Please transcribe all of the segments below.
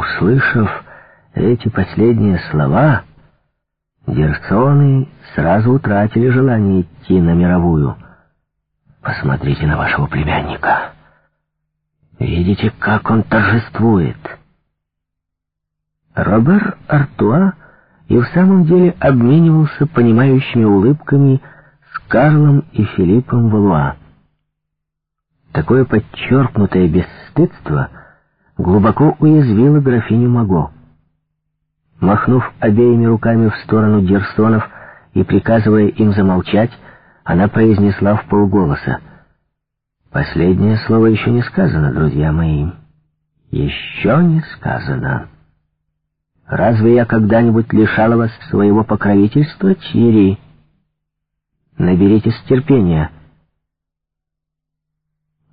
Услышав эти последние слова, Дерсоны сразу утратили желание идти на мировую. Посмотрите на вашего племянника. Видите, как он торжествует. Робер Артуа и в самом деле обменивался понимающими улыбками с Карлом и Филиппом Валуа. Такое подчеркнутое бесстыдство глубоко уязвило графиню Маго. Махнув обеими руками в сторону Дерсонов и приказывая им замолчать, она произнесла в полголоса. «Последнее слово еще не сказано, друзья мои. Еще не сказано. Разве я когда-нибудь лишала вас своего покровительства, Тири? Наберитесь терпения».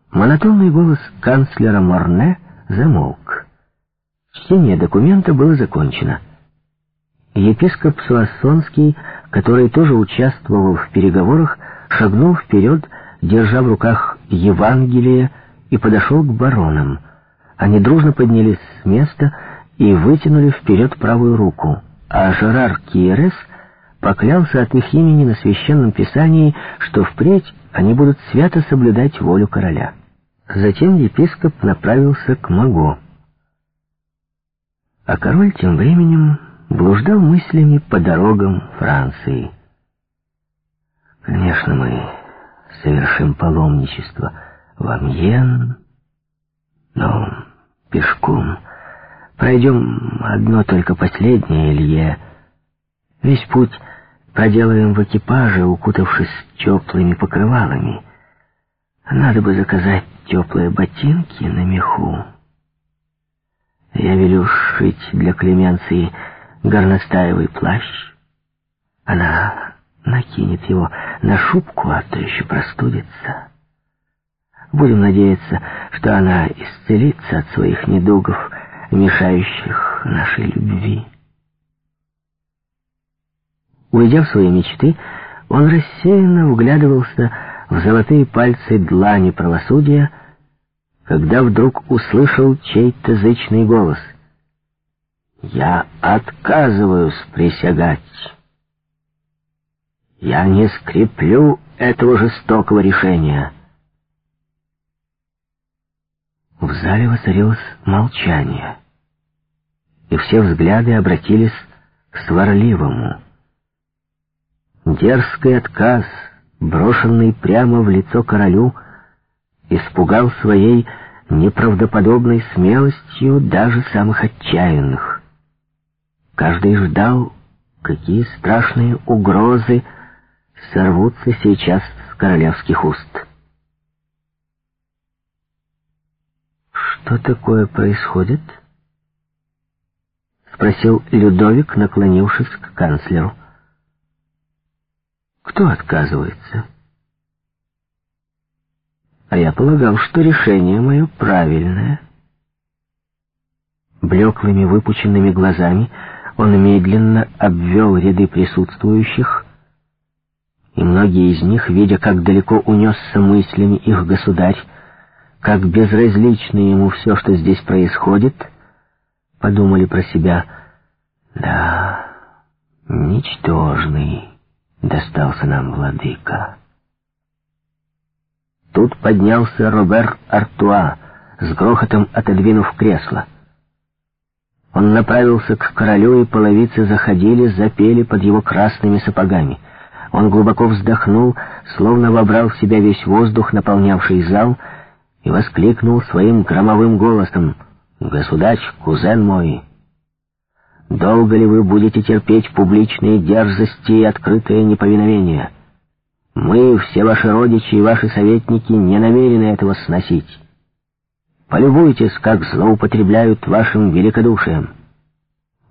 Монотонный голос канцлера Морне замолк. Чтение документа было закончено. Епископ Суассонский, который тоже участвовал в переговорах, шагнул вперед, держа в руках Евангелие, и подошел к баронам. Они дружно поднялись с места и вытянули вперед правую руку, а Жерар Киерес поклялся от их имени на священном писании, что впредь они будут свято соблюдать волю короля. Затем епископ направился к Маго. А король тем временем блуждал мыслями по дорогам Франции. Конечно, мы совершим паломничество в Амьен, но пешком пройдем одно только последнее Илье. Весь путь проделаем в экипаже, укутавшись теплыми покрывалами. Надо бы заказать теплые ботинки на меху. Я велю шить для Клеменции горностаевый плащ. Она накинет его на шубку, а то еще простудится. Будем надеяться, что она исцелится от своих недугов, мешающих нашей любви. Уйдя в свои мечты, он рассеянно вглядывался в золотые пальцы длани правосудия, когда вдруг услышал чей-то зычный голос — я отказываюсь присягать. Я не скреплю этого жестокого решения. В зале воцарилось молчание, и все взгляды обратились к сварливому. Дерзкий отказ, брошенный прямо в лицо королю, испугал своей неправдоподобной смелостью даже самых отчаянных. Каждый ждал, какие страшные угрозы сорвутся сейчас с королевских уст. «Что такое происходит?» — спросил Людовик, наклонившись к канцлеру. «Кто отказывается?» «А я полагал, что решение мое правильное». Блеклыми выпученными глазами — он медленно обвел ряды присутствующих, и многие из них, видя, как далеко унесся мыслями их государь, как безразлично ему все, что здесь происходит, подумали про себя, «Да, ничтожный достался нам владыка». Тут поднялся Робер Артуа, с грохотом отодвинув кресло. Он направился к королю, и половицы заходили, запели под его красными сапогами. Он глубоко вздохнул, словно вобрал в себя весь воздух, наполнявший зал, и воскликнул своим громовым голосом «Государь, кузен мой!» Долго ли вы будете терпеть публичные дерзости и открытое неповиновение? Мы, все ваши родичи и ваши советники, не намерены этого сносить. Полюбуйтесь, как злоупотребляют вашим великодушием.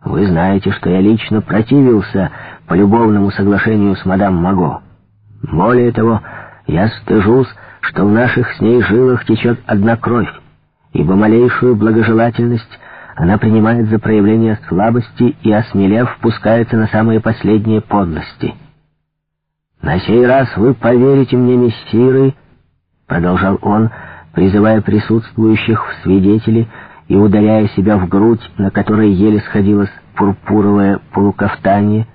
Вы знаете, что я лично противился полюбовному соглашению с мадам Маго. Более того, я стыжусь, что в наших с ней жилах течет одна кровь, ибо малейшую благожелательность она принимает за проявление слабости и, осмелев, впускается на самые последние подлости. «На сей раз вы поверите мне, мессиры», — продолжал он, — призывая присутствующих в свидетели и, ударяя себя в грудь, на которой еле сходилось пурпуровое полукафтанье,